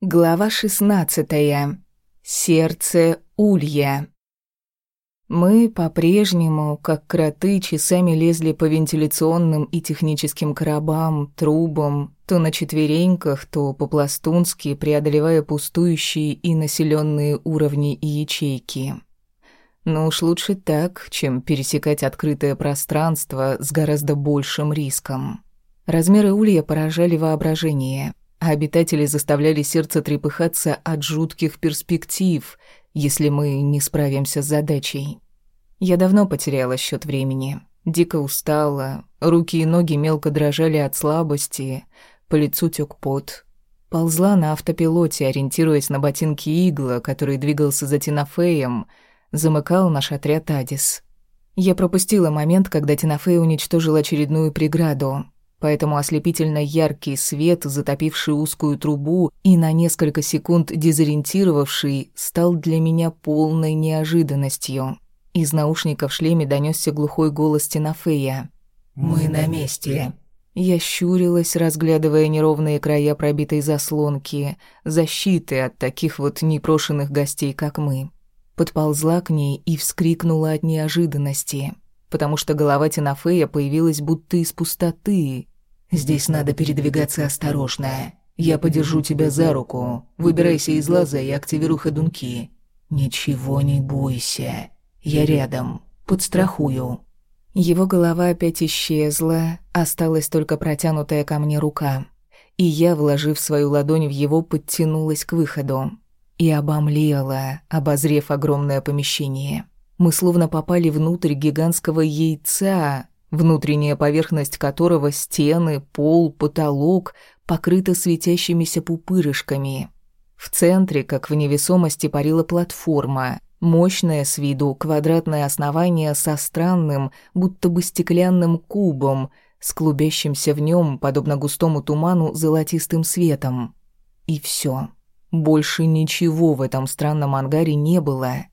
Глава шестнадцатая. Сердце улья. Мы по-прежнему, как кроты, часами лезли по вентиляционным и техническим коробам, трубам, то на четвереньках, то по-пластунски, преодолевая пустующие и населенные уровни и ячейки. Но уж лучше так, чем пересекать открытое пространство с гораздо большим риском. Размеры улья поражали воображение — а обитатели заставляли сердце трепыхаться от жутких перспектив, если мы не справимся с задачей. Я давно потеряла счет времени, дико устала, руки и ноги мелко дрожали от слабости, по лицу тёк пот. Ползла на автопилоте, ориентируясь на ботинки Игла, который двигался за Тинафеем, замыкал наш отряд Адис. Я пропустила момент, когда Тинафей уничтожил очередную преграду, поэтому ослепительно яркий свет, затопивший узкую трубу и на несколько секунд дезориентировавший, стал для меня полной неожиданностью. Из наушника в шлеме донесся глухой голос Тинафея. «Мы на месте». Я щурилась, разглядывая неровные края пробитой заслонки, защиты от таких вот непрошенных гостей, как мы. Подползла к ней и вскрикнула от неожиданности – потому что голова Тинафея появилась будто из пустоты. «Здесь надо передвигаться осторожно. Я подержу тебя за руку. Выбирайся из лаза и активируй ходунки. Ничего не бойся. Я рядом. Подстрахую». Его голова опять исчезла, осталась только протянутая ко мне рука. И я, вложив свою ладонь в его, подтянулась к выходу. И обомлела, обозрев огромное помещение. Мы словно попали внутрь гигантского яйца, внутренняя поверхность которого стены, пол, потолок покрыта светящимися пупырышками. В центре, как в невесомости, парила платформа, мощное с виду квадратное основание со странным, будто бы стеклянным кубом, с клубящимся в нем, подобно густому туману, золотистым светом. И все. Больше ничего в этом странном ангаре не было.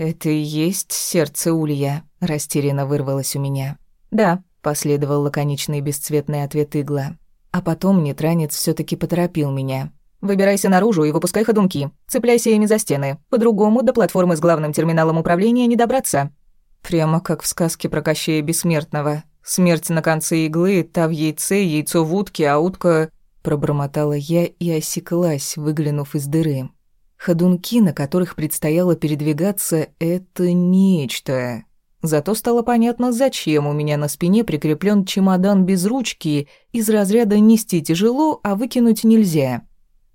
«Это и есть сердце улья», — растерянно вырвалось у меня. «Да», — последовал лаконичный бесцветный ответ игла. А потом нетранец все таки поторопил меня. «Выбирайся наружу и выпускай ходунки. Цепляйся ими за стены. По-другому до платформы с главным терминалом управления не добраться». Прямо как в сказке про Кощея Бессмертного. Смерть на конце иглы, та в яйце, яйцо в утке, а утка... Пробормотала я и осеклась, выглянув из дыры. Ходунки, на которых предстояло передвигаться, это нечто. Зато стало понятно, зачем у меня на спине прикреплен чемодан без ручки из разряда «нести тяжело, а выкинуть нельзя».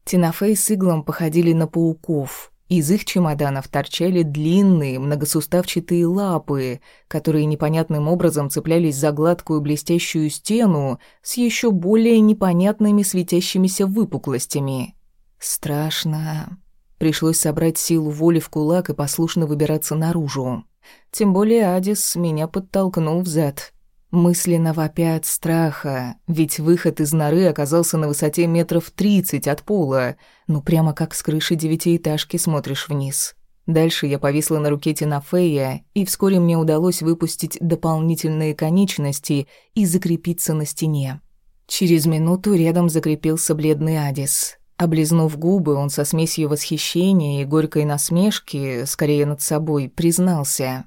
Тинафей с иглом походили на пауков. Из их чемоданов торчали длинные, многосуставчатые лапы, которые непонятным образом цеплялись за гладкую блестящую стену с еще более непонятными светящимися выпуклостями. Страшно. Пришлось собрать силу воли в кулак и послушно выбираться наружу. Тем более Адис меня подтолкнул взад. Мысленно вопя от страха, ведь выход из норы оказался на высоте метров тридцать от пола, ну прямо как с крыши девятиэтажки смотришь вниз. Дальше я повисла на руке Тинафея, и вскоре мне удалось выпустить дополнительные конечности и закрепиться на стене. Через минуту рядом закрепился бледный Адис. Облизнув губы, он со смесью восхищения и горькой насмешки, скорее над собой, признался.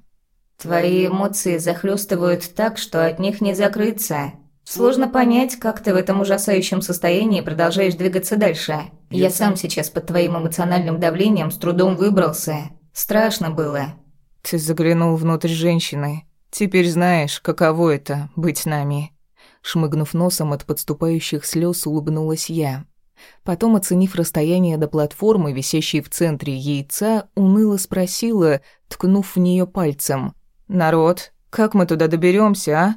«Твои эмоции захлестывают так, что от них не закрыться. Сложно понять, как ты в этом ужасающем состоянии продолжаешь двигаться дальше. Я сам сейчас под твоим эмоциональным давлением с трудом выбрался. Страшно было». «Ты заглянул внутрь женщины. Теперь знаешь, каково это — быть нами». Шмыгнув носом от подступающих слез, улыбнулась я. Потом, оценив расстояние до платформы, висящей в центре яйца, уныло спросила, ткнув в нее пальцем. «Народ, как мы туда доберемся, а?»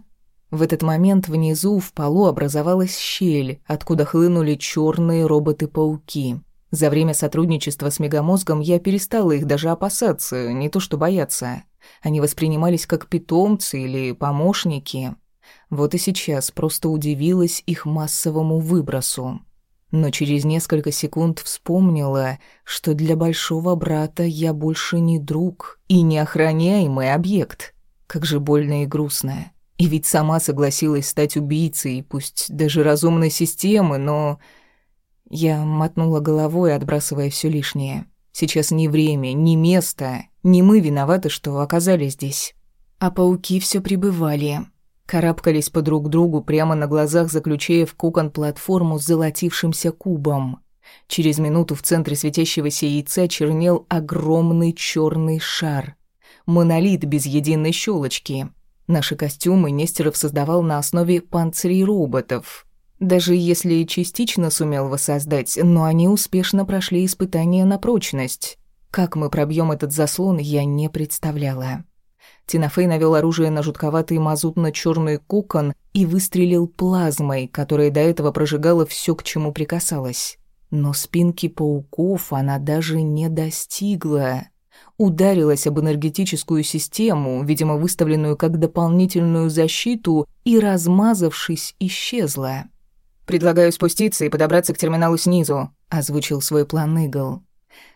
В этот момент внизу в полу образовалась щель, откуда хлынули черные роботы-пауки. За время сотрудничества с Мегамозгом я перестала их даже опасаться, не то что бояться. Они воспринимались как питомцы или помощники. Вот и сейчас просто удивилась их массовому выбросу но через несколько секунд вспомнила, что для большого брата я больше не друг и не охраняемый объект. Как же больно и грустно. И ведь сама согласилась стать убийцей, пусть даже разумной системы, но... Я мотнула головой, отбрасывая все лишнее. Сейчас ни время, ни место, ни мы виноваты, что оказались здесь. А пауки все прибывали. Карабкались по друг другу прямо на глазах, заключая в кокон платформу с золотившимся кубом. Через минуту в центре светящегося яйца чернел огромный черный шар. Монолит без единой щелочки. Наши костюмы Нестеров создавал на основе панцирей роботов. Даже если частично сумел воссоздать, но они успешно прошли испытания на прочность. Как мы пробьем этот заслон, я не представляла. Тинафей навел оружие на жутковатый мазутно черный кокон и выстрелил плазмой, которая до этого прожигала все, к чему прикасалась. Но спинки пауков она даже не достигла. Ударилась об энергетическую систему, видимо, выставленную как дополнительную защиту, и, размазавшись, исчезла. «Предлагаю спуститься и подобраться к терминалу снизу», — озвучил свой план Игл.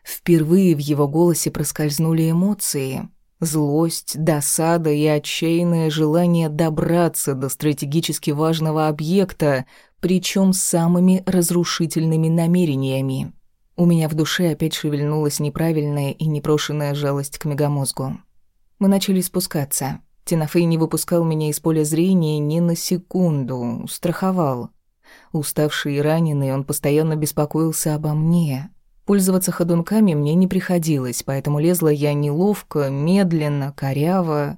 Впервые в его голосе проскользнули эмоции. Злость, досада и отчаянное желание добраться до стратегически важного объекта, причем с самыми разрушительными намерениями. У меня в душе опять шевельнулась неправильная и непрошенная жалость к мегамозгу. Мы начали спускаться. Тинафей не выпускал меня из поля зрения ни на секунду, страховал. Уставший и раненый, он постоянно беспокоился обо мне. Пользоваться ходунками мне не приходилось, поэтому лезла я неловко, медленно, коряво,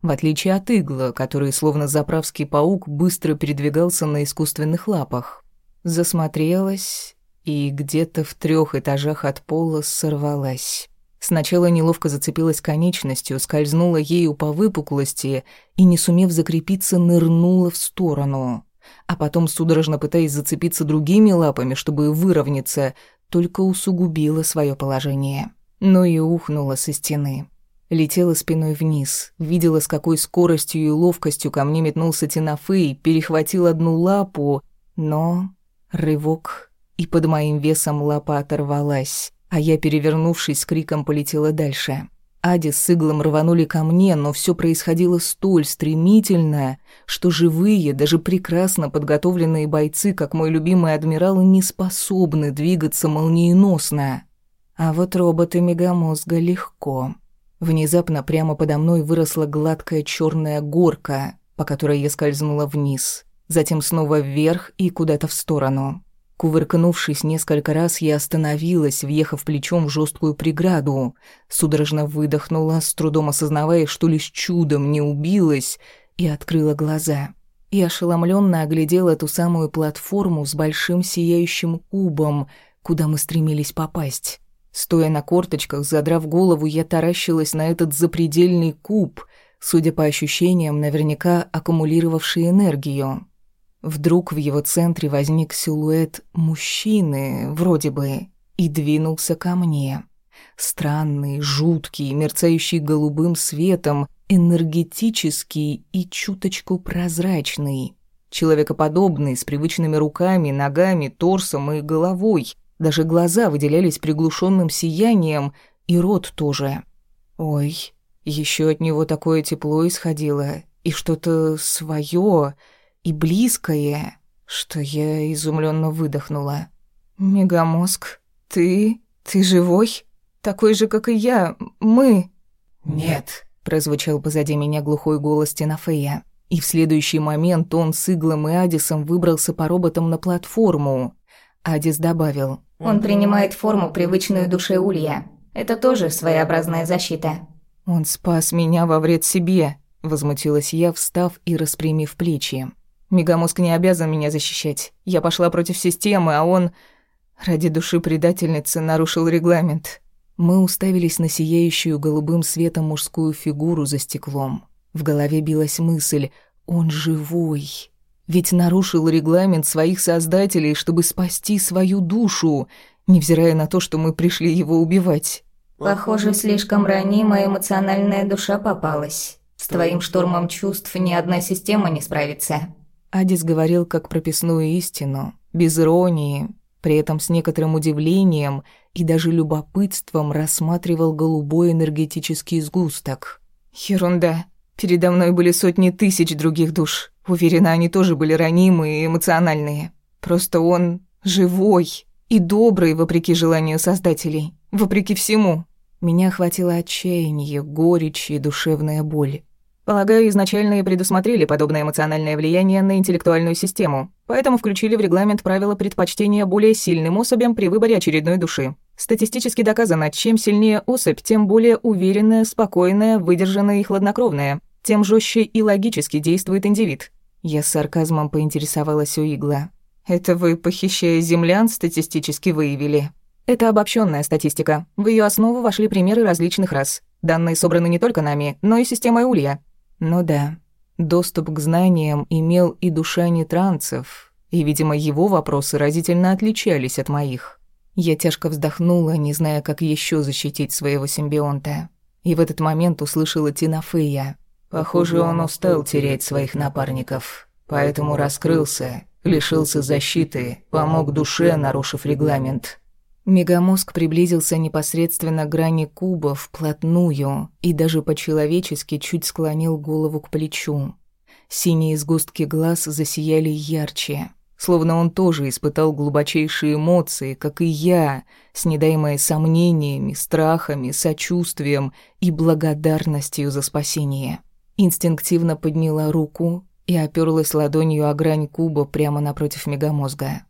в отличие от игла, который, словно заправский паук, быстро передвигался на искусственных лапах. Засмотрелась и где-то в трех этажах от пола сорвалась. Сначала неловко зацепилась конечностью, скользнула ею по выпуклости и, не сумев закрепиться, нырнула в сторону. А потом, судорожно пытаясь зацепиться другими лапами, чтобы выровняться, только усугубила свое положение. Но и ухнула со стены. Летела спиной вниз, видела, с какой скоростью и ловкостью ко мне метнулся Тинафей, перехватил одну лапу, но... Рывок, и под моим весом лапа оторвалась, а я, перевернувшись, с криком полетела дальше. Ади с иглом рванули ко мне, но все происходило столь стремительно, что живые, даже прекрасно подготовленные бойцы, как мой любимый адмирал, не способны двигаться молниеносно. А вот роботы мегамозга легко. Внезапно прямо подо мной выросла гладкая черная горка, по которой я скользнула вниз, затем снова вверх и куда-то в сторону. Кувыркнувшись несколько раз, я остановилась, въехав плечом в жесткую преграду, судорожно выдохнула, с трудом осознавая, что лишь чудом не убилась, и открыла глаза. И ошеломленно оглядела эту самую платформу с большим сияющим кубом, куда мы стремились попасть. Стоя на корточках, задрав голову, я таращилась на этот запредельный куб, судя по ощущениям, наверняка аккумулировавший энергию. Вдруг в его центре возник силуэт мужчины, вроде бы, и двинулся ко мне. Странный, жуткий, мерцающий голубым светом, энергетический и чуточку прозрачный. Человекоподобный, с привычными руками, ногами, торсом и головой. Даже глаза выделялись приглушенным сиянием, и рот тоже. Ой, еще от него такое тепло исходило, и что-то свое и близкое, что я изумленно выдохнула. «Мегамозг, ты... ты живой? Такой же, как и я, мы...» «Нет», — прозвучал позади меня глухой голос Тинафея. И в следующий момент он с Иглом и Адисом выбрался по роботам на платформу. Адис добавил. Он принимает форму, привычную душе Улья. Это тоже своеобразная защита. Он спас меня во вред себе, возмутилась я, встав и распрямив плечи. Мегамозг не обязан меня защищать. Я пошла против системы, а он ради души предательницы нарушил регламент. Мы уставились на сияющую голубым светом мужскую фигуру за стеклом. В голове билась мысль: он живой. Ведь нарушил регламент своих создателей, чтобы спасти свою душу, невзирая на то, что мы пришли его убивать. Похоже, слишком ранимая эмоциональная душа попалась. С твоим штормом чувств ни одна система не справится. Адис говорил как прописную истину, без иронии, при этом с некоторым удивлением и даже любопытством рассматривал голубой энергетический сгусток. Ерунда. Передо мной были сотни тысяч других душ. Уверена, они тоже были ранимые и эмоциональные. Просто он живой. И добрый, вопреки желанию создателей. Вопреки всему. Меня охватило отчаяние, горечь и душевная боль. Полагаю, изначально и предусмотрели подобное эмоциональное влияние на интеллектуальную систему, поэтому включили в регламент правила предпочтения более сильным особям при выборе очередной души. Статистически доказано, чем сильнее особь, тем более уверенная, спокойная, выдержанная и хладнокровная, тем жестче и логически действует индивид. Я с сарказмом поинтересовалась у Игла. «Это вы, похищая землян, статистически выявили?» «Это обобщенная статистика. В ее основу вошли примеры различных рас. Данные собраны не только нами, но и системой Улья. Ну да, доступ к знаниям имел и душа нетранцев, и, видимо, его вопросы разительно отличались от моих. Я тяжко вздохнула, не зная, как еще защитить своего симбионта. И в этот момент услышала Тинафея. Похоже, он устал терять своих напарников, поэтому раскрылся, лишился защиты, помог душе, нарушив регламент. Мегамозг приблизился непосредственно к грани куба вплотную и даже по-человечески чуть склонил голову к плечу. Синие сгустки глаз засияли ярче, словно он тоже испытал глубочайшие эмоции, как и я, снедаемые сомнениями, страхами, сочувствием и благодарностью за спасение. Инстинктивно подняла руку и оперлась ладонью о грань куба прямо напротив мегамозга.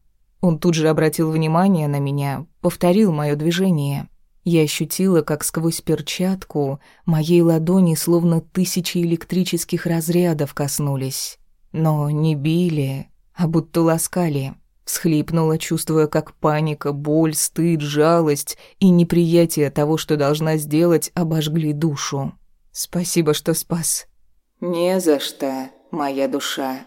Он тут же обратил внимание на меня, повторил мое движение. Я ощутила, как сквозь перчатку моей ладони словно тысячи электрических разрядов коснулись. Но не били, а будто ласкали. Всхлипнула, чувствуя, как паника, боль, стыд, жалость и неприятие того, что должна сделать, обожгли душу. «Спасибо, что спас». «Не за что, моя душа»,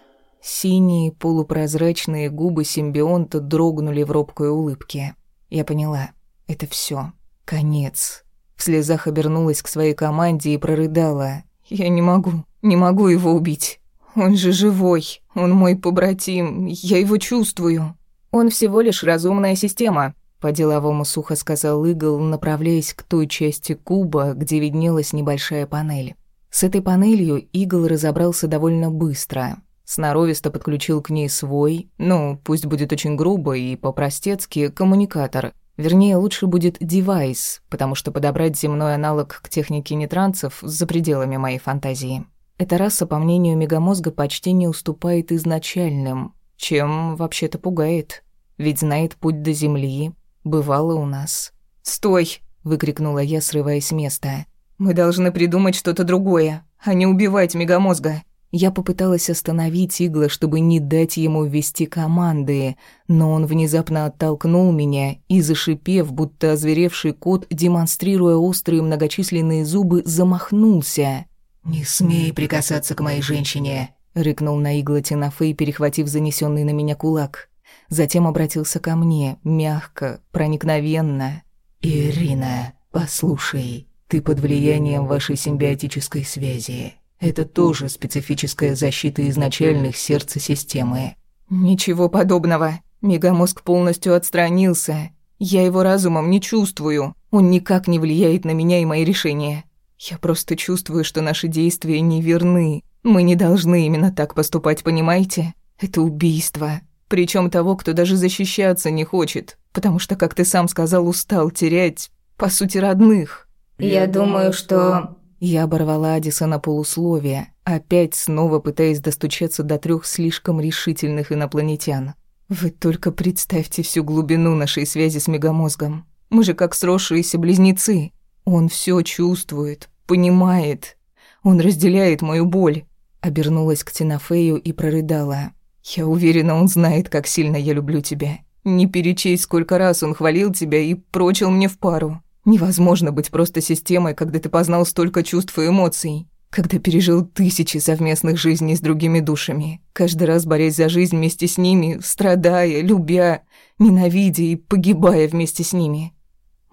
Синие полупрозрачные губы симбионта дрогнули в робкой улыбке. Я поняла. Это все. Конец. В слезах обернулась к своей команде и прорыдала. «Я не могу. Не могу его убить. Он же живой. Он мой побратим. Я его чувствую. Он всего лишь разумная система», — по-деловому сухо сказал Игл, направляясь к той части куба, где виднелась небольшая панель. С этой панелью Игл разобрался довольно быстро. Сноровисто подключил к ней свой, ну, пусть будет очень грубо и по-простецки, коммуникатор. Вернее, лучше будет девайс, потому что подобрать земной аналог к технике нетранцев за пределами моей фантазии. Эта раса, по мнению мегамозга, почти не уступает изначальным, чем вообще-то пугает. Ведь знает путь до Земли, бывало у нас. «Стой!» — выкрикнула я, срываясь с места. «Мы должны придумать что-то другое, а не убивать мегамозга. Я попыталась остановить Игла, чтобы не дать ему ввести команды, но он внезапно оттолкнул меня и, зашипев, будто озверевший кот, демонстрируя острые многочисленные зубы, замахнулся. «Не смей прикасаться к моей женщине», — рыкнул на Игла Тинафей, перехватив занесенный на меня кулак. Затем обратился ко мне, мягко, проникновенно. «Ирина, послушай, ты под влиянием вашей симбиотической связи. Это тоже специфическая защита изначальных сердца системы. Ничего подобного. Мегамозг полностью отстранился. Я его разумом не чувствую. Он никак не влияет на меня и мои решения. Я просто чувствую, что наши действия неверны. Мы не должны именно так поступать, понимаете? Это убийство. Причем того, кто даже защищаться не хочет, потому что, как ты сам сказал, устал терять, по сути, родных. Я думаю, что я оборвала Адиса на полусловие, опять снова пытаясь достучаться до трех слишком решительных инопланетян. Вы только представьте всю глубину нашей связи с мегамозгом. Мы же как сросшиеся близнецы. Он все чувствует, понимает. Он разделяет мою боль. Обернулась к Тинафею и прорыдала. Я уверена, он знает, как сильно я люблю тебя. Не перечесть, сколько раз он хвалил тебя и прочил мне в пару. Невозможно быть просто системой, когда ты познал столько чувств и эмоций, когда пережил тысячи совместных жизней с другими душами, каждый раз борясь за жизнь вместе с ними, страдая, любя, ненавидя и погибая вместе с ними.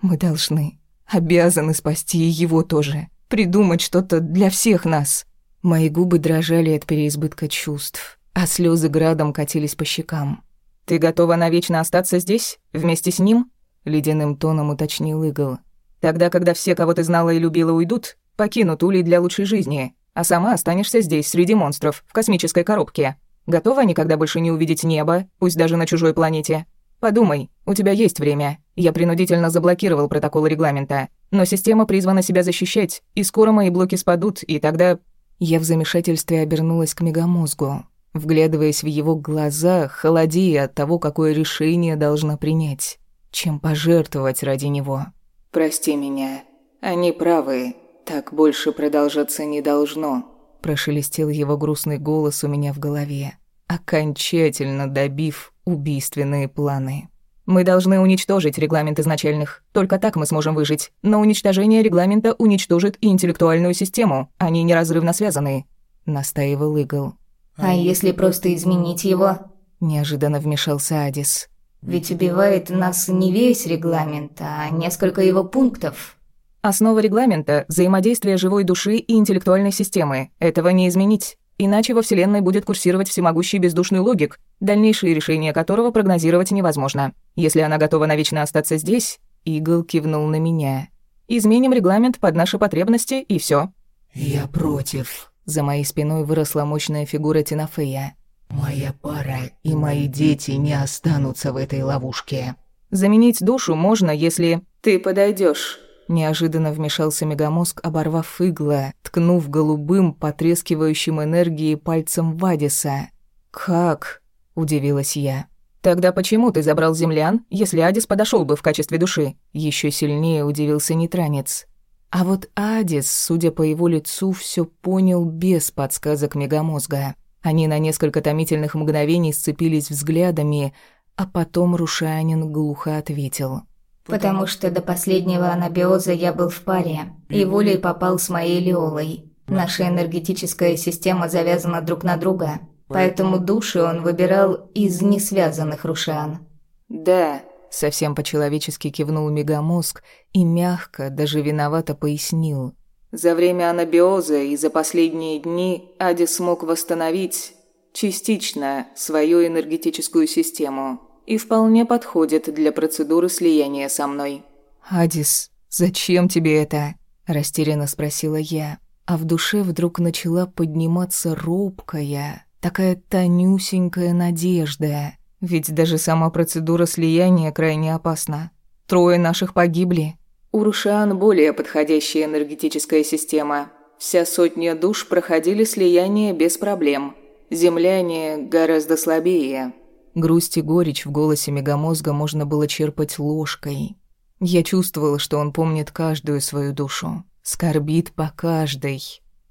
Мы должны, обязаны спасти его тоже, придумать что-то для всех нас. Мои губы дрожали от переизбытка чувств, а слезы градом катились по щекам. «Ты готова навечно остаться здесь, вместе с ним?» — ледяным тоном уточнил Игл. «Тогда, когда все, кого ты знала и любила, уйдут, покинут Улей для лучшей жизни, а сама останешься здесь, среди монстров, в космической коробке. Готова никогда больше не увидеть небо, пусть даже на чужой планете? Подумай, у тебя есть время. Я принудительно заблокировал протокол регламента, но система призвана себя защищать, и скоро мои блоки спадут, и тогда...» Я в замешательстве обернулась к мегамозгу, вглядываясь в его глаза, холодея от того, какое решение должна принять, чем пожертвовать ради него. «Прости меня. Они правы. Так больше продолжаться не должно», – прошелестел его грустный голос у меня в голове, окончательно добив убийственные планы. Мы должны уничтожить регламент изначальных. Только так мы сможем выжить. Но уничтожение регламента уничтожит и интеллектуальную систему. Они неразрывно связаны», — настаивал Игл. «А если просто изменить его?» — неожиданно вмешался Адис. «Ведь убивает нас не весь регламент, а несколько его пунктов». «Основа регламента — взаимодействие живой души и интеллектуальной системы. Этого не изменить». Иначе во Вселенной будет курсировать всемогущий бездушный логик, дальнейшие решения которого прогнозировать невозможно. Если она готова навечно остаться здесь, Игл кивнул на меня. Изменим регламент под наши потребности, и все. «Я против». За моей спиной выросла мощная фигура Тинафея. «Моя пара и мои дети не останутся в этой ловушке». «Заменить душу можно, если...» «Ты подойдешь. Неожиданно вмешался мегамозг, оборвав игла, ткнув голубым, потрескивающим энергией пальцем Вадиса. «Как?» – удивилась я. «Тогда почему ты забрал землян, если Адис подошел бы в качестве души?» Еще сильнее удивился нетранец. А вот Адис, судя по его лицу, все понял без подсказок мегамозга. Они на несколько томительных мгновений сцепились взглядами, а потом Рушанин глухо ответил – Потому что до последнего анабиоза я был в паре, и волей попал с моей Леолой. Наша энергетическая система завязана друг на друга, поэтому души он выбирал из несвязанных рушан. «Да», — совсем по-человечески кивнул мегамозг и мягко, даже виновато пояснил. «За время анабиоза и за последние дни Ади смог восстановить частично свою энергетическую систему и вполне подходит для процедуры слияния со мной». «Адис, зачем тебе это?» – растерянно спросила я, а в душе вдруг начала подниматься робкая, такая тонюсенькая надежда. Ведь даже сама процедура слияния крайне опасна. Трое наших погибли. У Рушиан более подходящая энергетическая система. Вся сотня душ проходили слияние без проблем. Земляне гораздо слабее. Грусть и горечь в голосе мегамозга можно было черпать ложкой. Я чувствовала, что он помнит каждую свою душу, скорбит по каждой.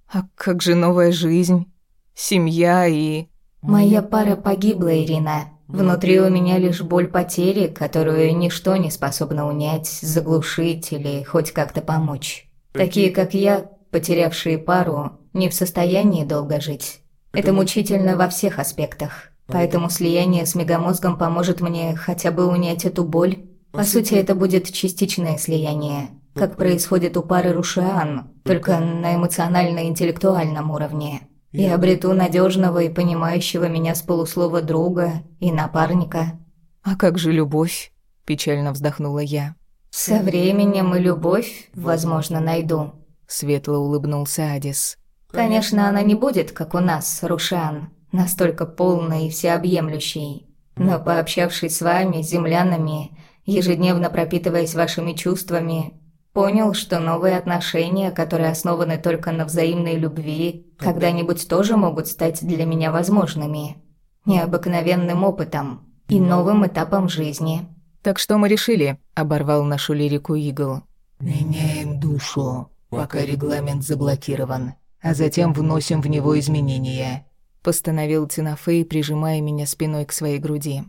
А как же новая жизнь, семья и... Моя пара погибла, Ирина. Внутри у меня лишь боль потери, которую ничто не способно унять, заглушить или хоть как-то помочь. Такие, как я, потерявшие пару, не в состоянии долго жить. Это мучительно во всех аспектах. Поэтому слияние с мегамозгом поможет мне хотя бы унять эту боль. По сути, это будет частичное слияние, как происходит у пары Рушиан, только на эмоционально-интеллектуальном уровне. И обрету надежного и понимающего меня с полуслова друга и напарника. «А как же любовь?» – печально вздохнула я. «Со временем и любовь, возможно, найду», – светло улыбнулся Адис. «Конечно, она не будет, как у нас, Рушан, настолько полной и всеобъемлющей. Но пообщавшись с вами, землянами, ежедневно пропитываясь вашими чувствами, понял, что новые отношения, которые основаны только на взаимной любви, когда-нибудь тоже могут стать для меня возможными. Необыкновенным опытом и новым этапом жизни. «Так что мы решили?» – оборвал нашу лирику Игл. «Меняем душу, пока регламент заблокирован, а затем вносим в него изменения постановил Тинафей, прижимая меня спиной к своей груди.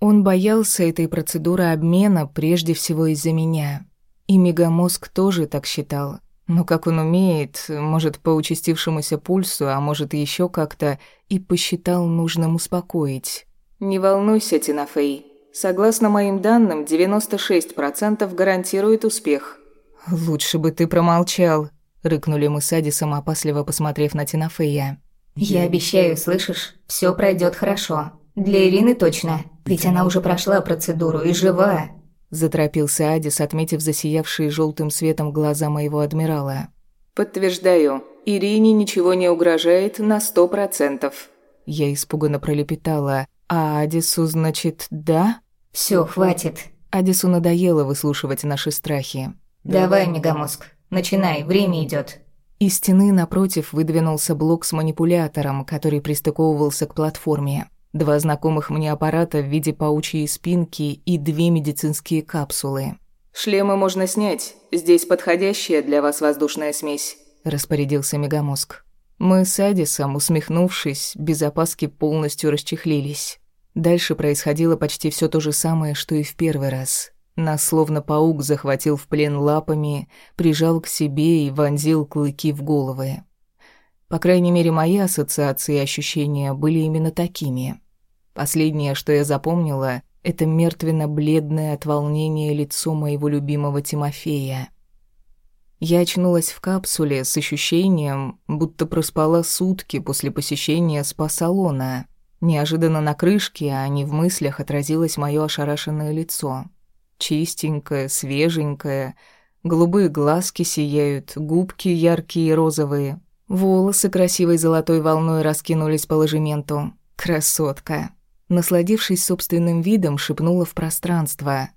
Он боялся этой процедуры обмена прежде всего из-за меня. И мегамозг тоже так считал. Но как он умеет, может, по участившемуся пульсу, а может, еще как-то, и посчитал нужным успокоить. «Не волнуйся, Тинафей. Согласно моим данным, 96% гарантирует успех». «Лучше бы ты промолчал», — рыкнули мы с Адисом, опасливо посмотрев на Тинафея. «Я обещаю, слышишь? Все пройдет хорошо. Для Ирины точно. Ведь она уже прошла процедуру и жива». Заторопился Адис, отметив засиявшие желтым светом глаза моего адмирала. «Подтверждаю, Ирине ничего не угрожает на сто процентов». Я испуганно пролепетала. «А Адису, значит, да?» Все, хватит. Адису надоело выслушивать наши страхи. Давай, мегамозг, начинай, время идет. Из стены напротив выдвинулся блок с манипулятором, который пристыковывался к платформе. Два знакомых мне аппарата в виде паучьей спинки и две медицинские капсулы. «Шлемы можно снять. Здесь подходящая для вас воздушная смесь», – распорядился Мегамозг. Мы с Адисом, усмехнувшись, без опаски полностью расчехлились. Дальше происходило почти все то же самое, что и в первый раз. Нас словно паук захватил в плен лапами, прижал к себе и вонзил клыки в головы. По крайней мере, мои ассоциации и ощущения были именно такими. Последнее, что я запомнила, это мертвенно-бледное от волнения лицо моего любимого Тимофея. Я очнулась в капсуле с ощущением, будто проспала сутки после посещения спа-салона. Неожиданно на крышке, а не в мыслях, отразилось мое ошарашенное лицо. Чистенькое, свеженькое, голубые глазки сияют, губки яркие и розовые, волосы красивой золотой волной раскинулись по ложементу. Красотка. Насладившись собственным видом, шепнула в пространство.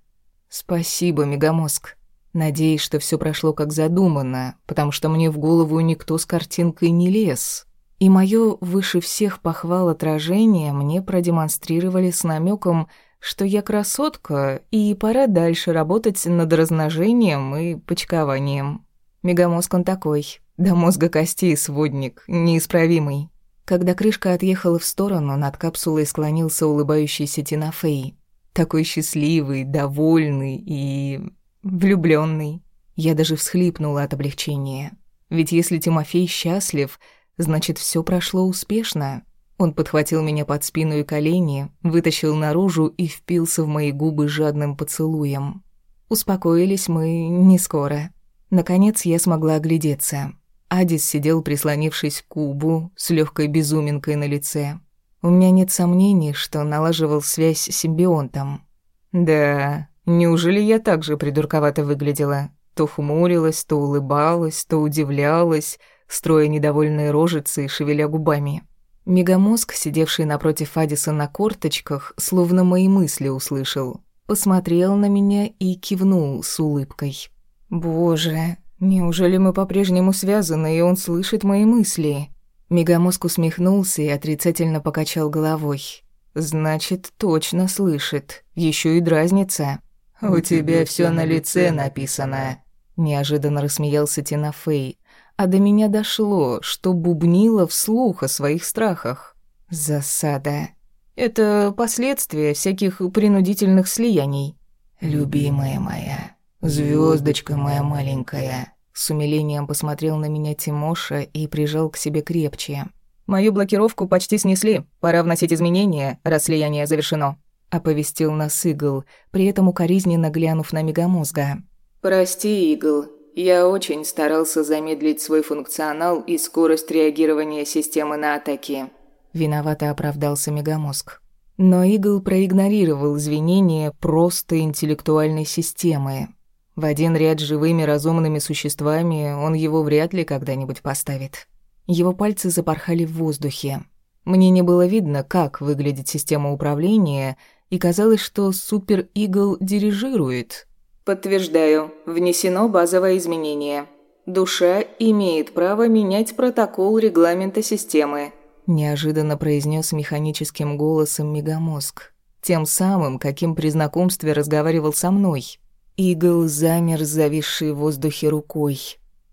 «Спасибо, Мегамозг. Надеюсь, что все прошло как задумано, потому что мне в голову никто с картинкой не лез. И мое выше всех похвал отражение мне продемонстрировали с намеком, что я красотка, и пора дальше работать над размножением и почкованием. Мегамозг он такой, до мозга костей сводник, неисправимый. Когда крышка отъехала в сторону, над капсулой склонился улыбающийся Тинафей. Такой счастливый, довольный и... влюбленный. Я даже всхлипнула от облегчения. Ведь если Тимофей счастлив, Значит, все прошло успешно. Он подхватил меня под спину и колени, вытащил наружу и впился в мои губы жадным поцелуем. Успокоились мы не скоро. Наконец я смогла оглядеться. Адис сидел, прислонившись к кубу, с легкой безуминкой на лице. У меня нет сомнений, что налаживал связь с симбионтом. Да, неужели я так же придурковато выглядела? То хмурилась, то улыбалась, то удивлялась, строя недовольные рожицы и шевеля губами. Мегамозг, сидевший напротив Адиса на корточках, словно мои мысли услышал. Посмотрел на меня и кивнул с улыбкой. «Боже, неужели мы по-прежнему связаны, и он слышит мои мысли?» Мегамозг усмехнулся и отрицательно покачал головой. «Значит, точно слышит. Еще и дразнится». «У тебя все на лице написано», — неожиданно рассмеялся Тинафей, а до меня дошло, что бубнила вслух о своих страхах. Засада. Это последствия всяких принудительных слияний. «Любимая моя, звездочка моя маленькая», с умилением посмотрел на меня Тимоша и прижал к себе крепче. «Мою блокировку почти снесли. Пора вносить изменения, раз слияние завершено», — оповестил нас Игл, при этом укоризненно глянув на мегамозга. «Прости, Игл, я очень старался замедлить свой функционал и скорость реагирования системы на атаки. Виновато оправдался Мегамозг. Но Игл проигнорировал извинения просто интеллектуальной системы. В один ряд с живыми разумными существами он его вряд ли когда-нибудь поставит. Его пальцы запорхали в воздухе. Мне не было видно, как выглядит система управления, и казалось, что Супер Игл дирижирует, Подтверждаю, внесено базовое изменение. Душа имеет право менять протокол регламента системы. Неожиданно произнес механическим голосом мегамозг. Тем самым, каким при знакомстве разговаривал со мной. Игл замер, зависший в воздухе рукой.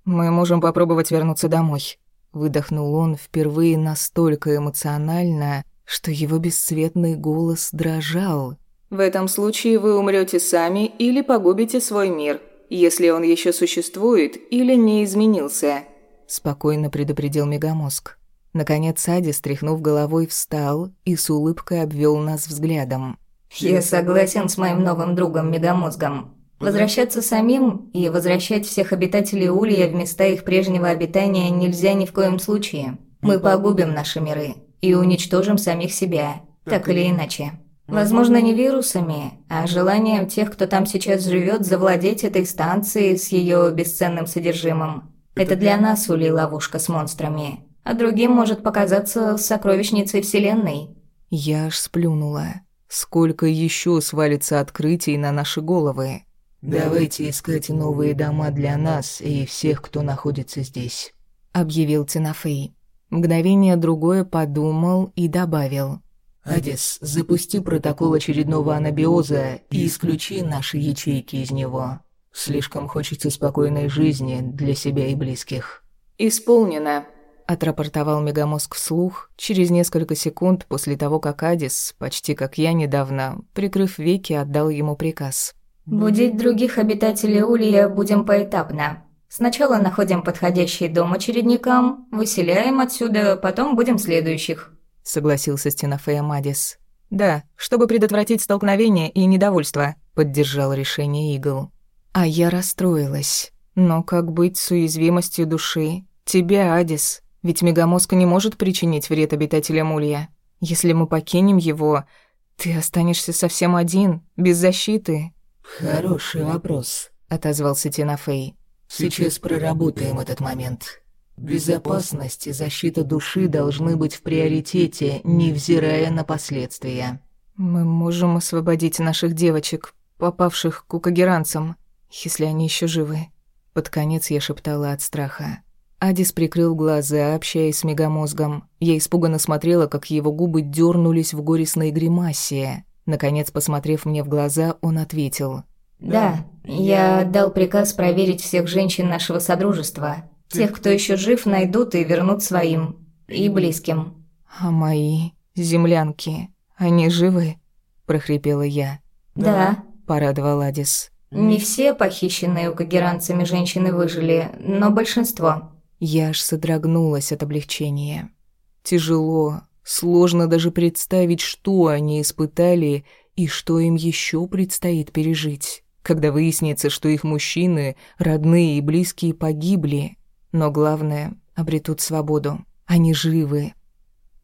«Мы можем попробовать вернуться домой», — выдохнул он впервые настолько эмоционально, что его бесцветный голос дрожал. В этом случае вы умрете сами или погубите свой мир, если он еще существует или не изменился», – спокойно предупредил Мегамозг. Наконец Сади, стряхнув головой, встал и с улыбкой обвел нас взглядом. «Я согласен с моим новым другом Мегамозгом. Возвращаться самим и возвращать всех обитателей Улья в места их прежнего обитания нельзя ни в коем случае. Мы погубим наши миры и уничтожим самих себя, так или иначе». Возможно, не вирусами, а желанием тех, кто там сейчас живет, завладеть этой станцией с ее бесценным содержимым. Это для нас, Ули, ловушка с монстрами, а другим может показаться сокровищницей Вселенной. Я аж сплюнула. Сколько еще свалится открытий на наши головы? «Давайте искать новые дома для нас и всех, кто находится здесь», — объявил Тинафей. Мгновение другое подумал и добавил. «Адис, запусти протокол очередного анабиоза и исключи наши ячейки из него. Слишком хочется спокойной жизни для себя и близких». «Исполнено», — отрапортовал Мегамозг вслух через несколько секунд после того, как Адис, почти как я недавно, прикрыв веки, отдал ему приказ. Будить других обитателей Улья будем поэтапно. Сначала находим подходящий дом очередникам, выселяем отсюда, потом будем следующих», — согласился Стенофея Мадис. «Да, чтобы предотвратить столкновение и недовольство», — поддержал решение Игл. А я расстроилась. Но как быть с уязвимостью души? Тебя, Адис. Ведь мегамозг не может причинить вред обитателям Улья. Если мы покинем его, ты останешься совсем один, без защиты, «Хороший вопрос», — отозвался Тинафей. «Сейчас проработаем этот момент. Безопасность и защита души должны быть в приоритете, невзирая на последствия». «Мы можем освободить наших девочек, попавших к укагеранцам, если они еще живы». Под конец я шептала от страха. Адис прикрыл глаза, общаясь с мегамозгом. Я испуганно смотрела, как его губы дернулись в горестной гримасе. Наконец, посмотрев мне в глаза, он ответил. «Да, я отдал приказ проверить всех женщин нашего Содружества. Тех, кто еще жив, найдут и вернут своим. И близким». «А мои землянки, они живы?» – прохрипела я. «Да», – порадовал Адис. «Не все похищенные у кагеранцами женщины выжили, но большинство». Я аж содрогнулась от облегчения. Тяжело, Сложно даже представить, что они испытали и что им еще предстоит пережить, когда выяснится, что их мужчины, родные и близкие погибли. Но главное, обретут свободу. Они живы.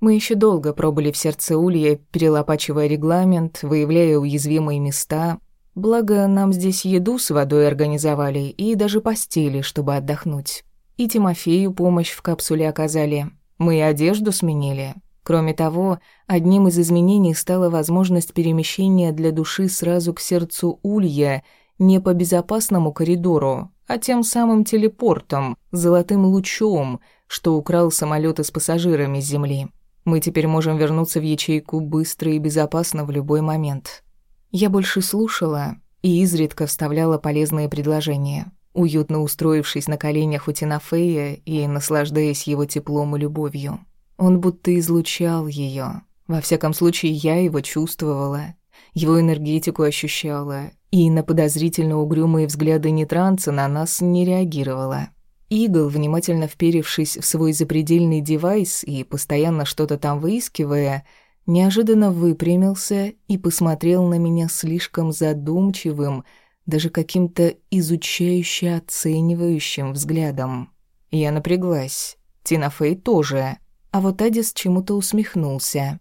Мы еще долго пробыли в сердце улья, перелопачивая регламент, выявляя уязвимые места. Благо, нам здесь еду с водой организовали и даже постели, чтобы отдохнуть. И Тимофею помощь в капсуле оказали. Мы и одежду сменили. Кроме того, одним из изменений стала возможность перемещения для души сразу к сердцу улья не по безопасному коридору, а тем самым телепортом, золотым лучом, что украл самолеты с пассажирами с Земли. Мы теперь можем вернуться в ячейку быстро и безопасно в любой момент. Я больше слушала и изредка вставляла полезные предложения, уютно устроившись на коленях у Тинафея и наслаждаясь его теплом и любовью. Он будто излучал ее. Во всяком случае, я его чувствовала. Его энергетику ощущала. И на подозрительно угрюмые взгляды нетранца на нас не реагировала. Игл, внимательно вперевшись в свой запредельный девайс и постоянно что-то там выискивая, неожиданно выпрямился и посмотрел на меня слишком задумчивым, даже каким-то изучающе оценивающим взглядом. Я напряглась. Тинафей тоже — а вот Адис чему-то усмехнулся.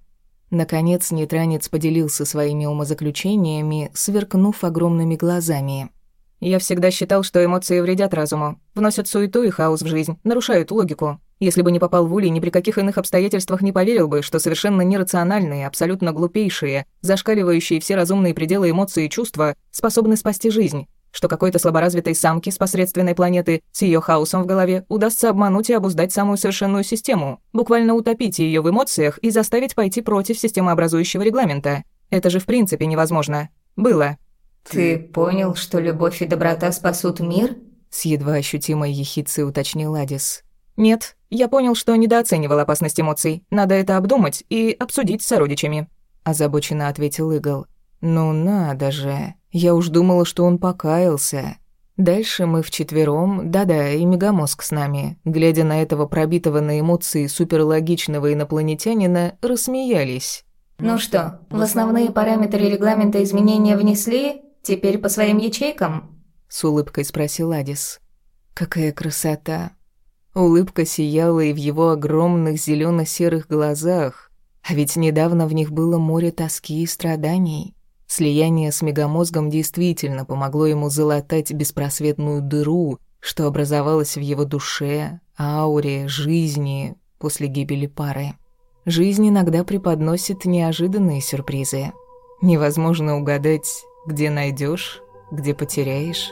Наконец нетранец поделился своими умозаключениями, сверкнув огромными глазами. «Я всегда считал, что эмоции вредят разуму, вносят суету и хаос в жизнь, нарушают логику. Если бы не попал в улей, ни при каких иных обстоятельствах не поверил бы, что совершенно нерациональные, абсолютно глупейшие, зашкаливающие все разумные пределы эмоций и чувства способны спасти жизнь что какой-то слаборазвитой самке с посредственной планеты с ее хаосом в голове удастся обмануть и обуздать самую совершенную систему, буквально утопить ее в эмоциях и заставить пойти против системообразующего регламента. Это же в принципе невозможно. Было. «Ты понял, что любовь и доброта спасут мир?» С едва ощутимой ехицей уточнил Адис. «Нет, я понял, что недооценивал опасность эмоций. Надо это обдумать и обсудить с сородичами», – озабоченно ответил Игл. «Ну надо же!» Я уж думала, что он покаялся. Дальше мы вчетвером, да-да, и мегамозг с нами, глядя на этого пробитого на эмоции суперлогичного инопланетянина, рассмеялись. «Ну что, в основные параметры регламента изменения внесли? Теперь по своим ячейкам?» С улыбкой спросил Адис. «Какая красота!» Улыбка сияла и в его огромных зелено серых глазах, а ведь недавно в них было море тоски и страданий. Слияние с мегамозгом действительно помогло ему залатать беспросветную дыру, что образовалась в его душе, ауре, жизни после гибели пары. Жизнь иногда преподносит неожиданные сюрпризы. Невозможно угадать, где найдешь, где потеряешь.